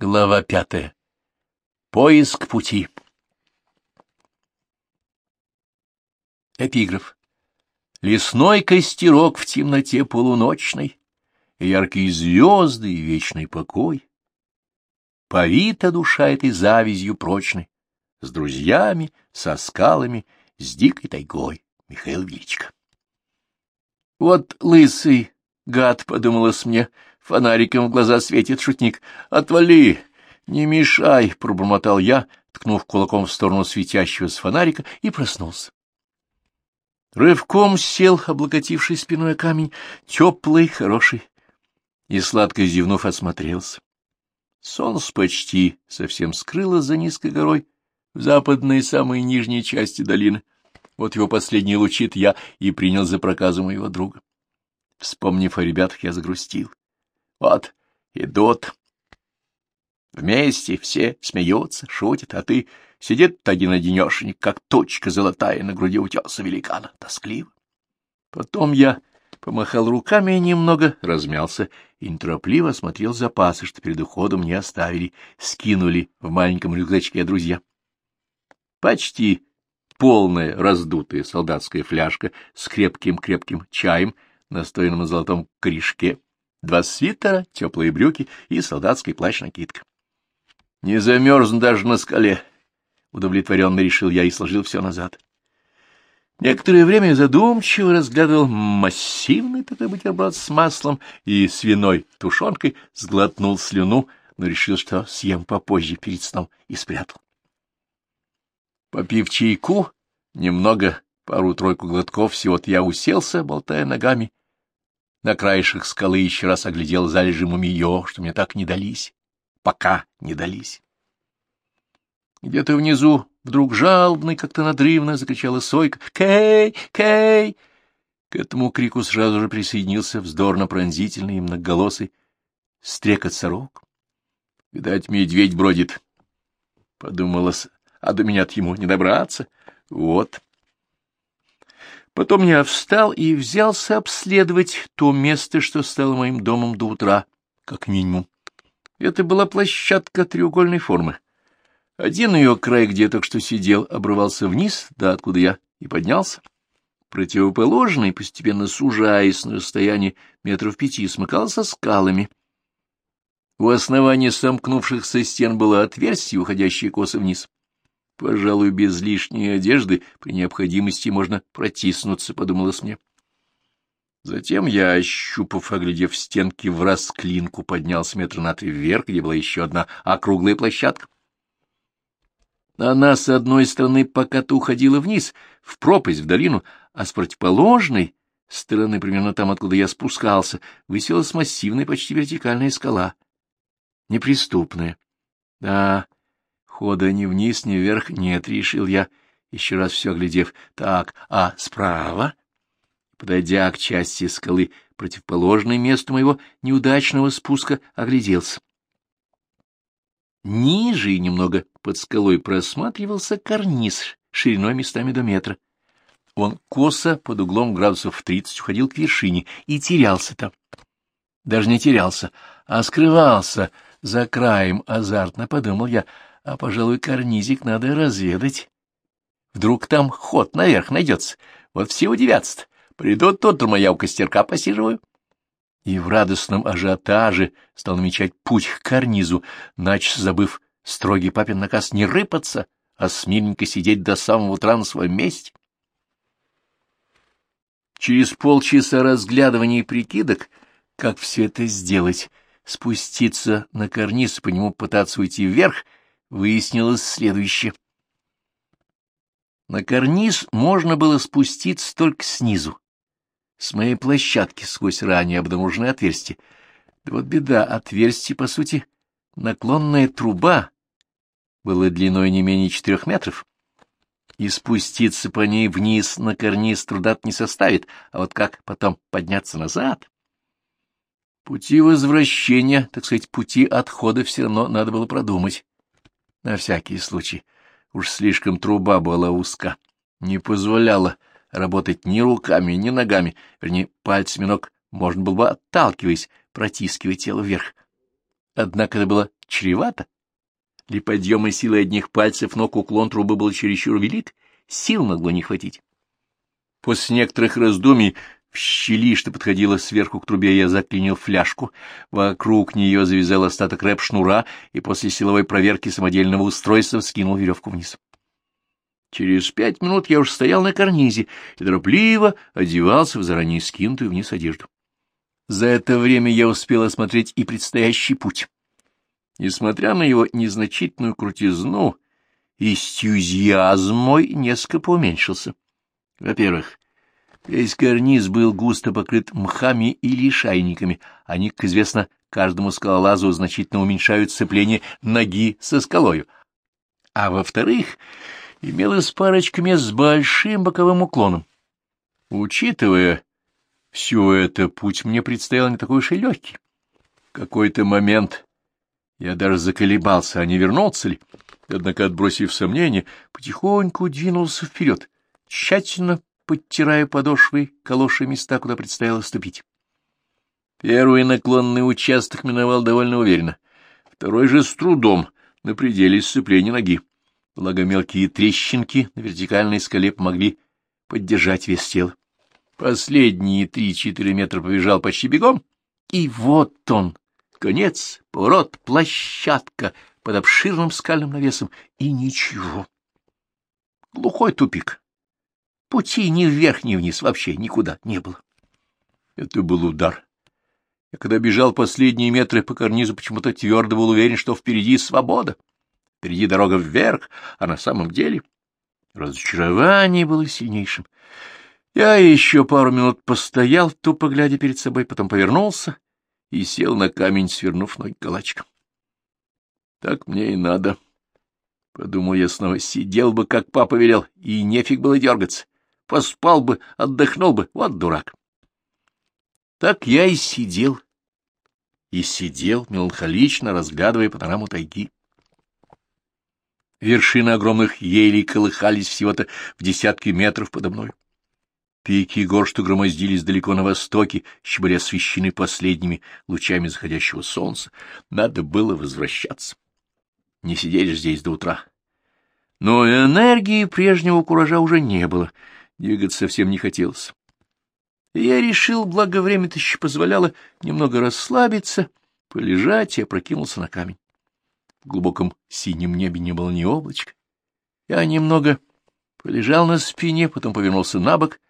Глава пятая. Поиск пути. Эпиграф. Лесной костерок в темноте полуночной, Яркие звезды и вечный покой. Повита душа этой завязью прочной, С друзьями, со скалами, с дикой тайгой. Михаил Величко. Вот лысый гад, подумалось мне, — Фонариком в глаза светит шутник. «Отвали! Не мешай!» — пробормотал я, ткнув кулаком в сторону светящегося фонарика, и проснулся. Рывком сел, облокотивший спиной камень, теплый, хороший, и, сладко зевнув, осмотрелся. Солнце почти совсем скрылось за низкой горой в западной самой нижней части долины. Вот его последний лучит я и принял за проказу моего друга. Вспомнив о ребятах, я загрустил. Вот, идут. Вместе все смеются, шутят, а ты сидит один-одинешенек, как точка золотая на груди утеса великана, тоскливо. Потом я помахал руками и немного размялся и неторопливо осмотрел запасы, что перед уходом не оставили, скинули в маленьком рюкзачке друзья. Почти полная раздутая солдатская фляжка с крепким-крепким чаем, настоянным на золотом корешке, два свитера, теплые брюки и солдатский плащ-накидка. Не замерзну даже на скале, — удовлетворенно решил я и сложил все назад. Некоторое время задумчиво разглядывал массивный такой бутерброд с маслом и свиной тушенкой, сглотнул слюну, но решил, что съем попозже перед сном, и спрятал. Попив чайку, немного, пару-тройку глотков, всего-то я уселся, болтая ногами, на краешек скалы еще раз оглядел залежи мумиё, что мне так не дались, пока не дались. Где-то внизу вдруг жалобно и как-то надрывно закричала Сойка «Кей! Кей!». К этому крику сразу же присоединился вздорно-пронзительный и многоголосый стрекот сорок. Видать, медведь бродит. Подумалось, а до меня-то ему не добраться. Вот. Потом я встал и взялся обследовать то место, что стало моим домом до утра, как минимум. Это была площадка треугольной формы. Один ее край, где я только что сидел, обрывался вниз, да откуда я и поднялся. Противоположный, постепенно сужаясь на расстояние метров пяти, смыкался скалами. У основания сомкнувшихся стен было отверстие, уходящее косо вниз. Пожалуй, без лишней одежды при необходимости можно протиснуться, — подумалось мне. Затем я, ощупав, оглядев стенки в расклинку, поднялся метра на три вверх, где была еще одна округлая площадка. Она с одной стороны пока-то уходила вниз, в пропасть, в долину, а с противоположной стороны, примерно там, откуда я спускался, высилась массивная, почти вертикальная скала. Неприступная. Да, Хода ни вниз, ни вверх нет, — решил я, еще раз все глядев. Так, а справа? Подойдя к части скалы, противоположной месту моего неудачного спуска, огляделся. Ниже и немного под скалой просматривался карниз шириной местами до метра. Он косо под углом градусов в тридцать уходил к вершине и терялся там. Даже не терялся, а скрывался за краем азартно, подумал я, — а, пожалуй, карнизик надо разведать. Вдруг там ход наверх найдется. Вот все удивятся. Придут тут, а я у костерка посиживаю. И в радостном ажиотаже стал намечать путь к карнизу, нач забыв строгий папин наказ не рыпаться, а смирненько сидеть до самого утра на своем месте. Через полчаса разглядывания и прикидок, как все это сделать, спуститься на карниз и по нему пытаться уйти вверх — выяснилось следующее. На карниз можно было спуститься только снизу, с моей площадки сквозь ранее обнаруженное отверстие. Да вот беда, отверстие, по сути, наклонная труба, была длиной не менее четырех метров, и спуститься по ней вниз на карниз труда не составит, а вот как потом подняться назад? Пути возвращения, так сказать, пути отхода все равно надо было продумать на всякий случай. Уж слишком труба была узка, не позволяла работать ни руками, ни ногами, вернее, пальцами ног можно было бы, отталкиваясь, протискивать тело вверх. Однако это было чревато. Для подъема силы одних пальцев ног уклон трубы был чересчур велик, сил могло не хватить. После некоторых раздумий в щели, что подходило сверху к трубе, я заклинил фляжку, вокруг нее завязал остаток рэп-шнура и после силовой проверки самодельного устройства скинул веревку вниз. Через пять минут я уже стоял на карнизе и торопливо одевался в заранее скинутую вниз одежду. За это время я успел осмотреть и предстоящий путь. Несмотря на его незначительную крутизну, истюзиазм мой несколько поуменьшился. Во-первых, весь карниз был густо покрыт мхами и лишайниками. Они, как известно, каждому скалолазу значительно уменьшают сцепление ноги со скалою. А во-вторых, имелась парочка мест с большим боковым уклоном. Учитывая все это, путь мне предстоял не такой уж и легкий. В какой-то момент я даже заколебался, а не вернуться ли, однако, отбросив сомнения, потихоньку двинулся вперед, тщательно подтирая подошвой калоши места, куда предстояло ступить. Первый наклонный участок миновал довольно уверенно, второй же с трудом, на пределе сцепления ноги. Благо мелкие трещинки на вертикальной скале помогли поддержать вес тела. Последние три-четыре метра побежал почти бегом, и вот он, конец, поворот, площадка под обширным скальным навесом, и ничего. Глухой тупик. Пути ни вверх, ни вниз, вообще никуда не было. Это был удар. Я когда бежал последние метры по карнизу, почему-то твердо был уверен, что впереди свобода. Впереди дорога вверх, а на самом деле разочарование было сильнейшим. Я еще пару минут постоял, тупо глядя перед собой, потом повернулся и сел на камень, свернув ноги калачиком. Так мне и надо. Подумал я снова, сидел бы, как папа велел, и нефиг было дергаться. Поспал бы, отдохнул бы, вот дурак. Так я и сидел, и сидел, меланхолично разглядывая панораму тайги. Вершины огромных елей колыхались всего-то в десятки метров подо мной. Пики гор, что громоздились далеко на востоке, еще были освещены последними лучами заходящего солнца. Надо было возвращаться. Не сидеть здесь до утра. Но энергии прежнего куража уже не было, двигаться совсем не хотелось. И я решил, благо время-то еще позволяло немного расслабиться, полежать и опрокинулся на камень. В глубоком синем небе не было ни облачка. Я немного полежал на спине, потом повернулся на бок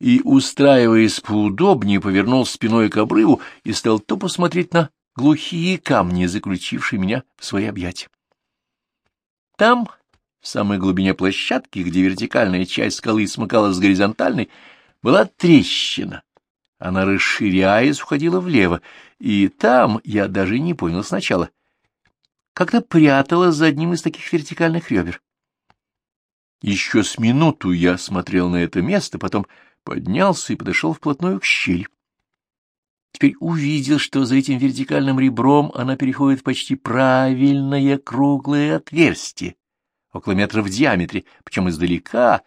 и, устраиваясь поудобнее, повернул спиной к обрыву и стал тупо смотреть на глухие камни, заключившие меня в свои объятия. Там, в самой глубине площадки, где вертикальная часть скалы смыкалась с горизонтальной, была трещина. Она, расширяясь, уходила влево, и там я даже не понял сначала — как-то пряталась за одним из таких вертикальных ребер. Еще с минуту я смотрел на это место, потом поднялся и подошел вплотную к щели. Теперь увидел, что за этим вертикальным ребром она переходит в почти правильное круглое отверстие, около метра в диаметре, причем издалека.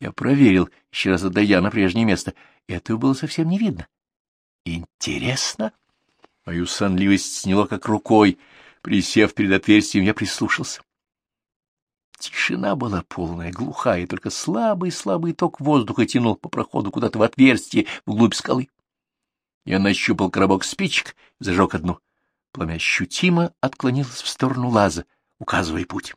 Я проверил, еще раз отдойдя на прежнее место. Этого было совсем не видно. Интересно. Мою сонливость сняло как рукой — Присев перед отверстием, я прислушался. Тишина была полная, глухая, только слабый-слабый ток воздуха тянул по проходу куда-то в отверстие вглубь скалы. Я нащупал коробок спичек зажег одну. Пламя ощутимо отклонилось в сторону лаза, указывая путь.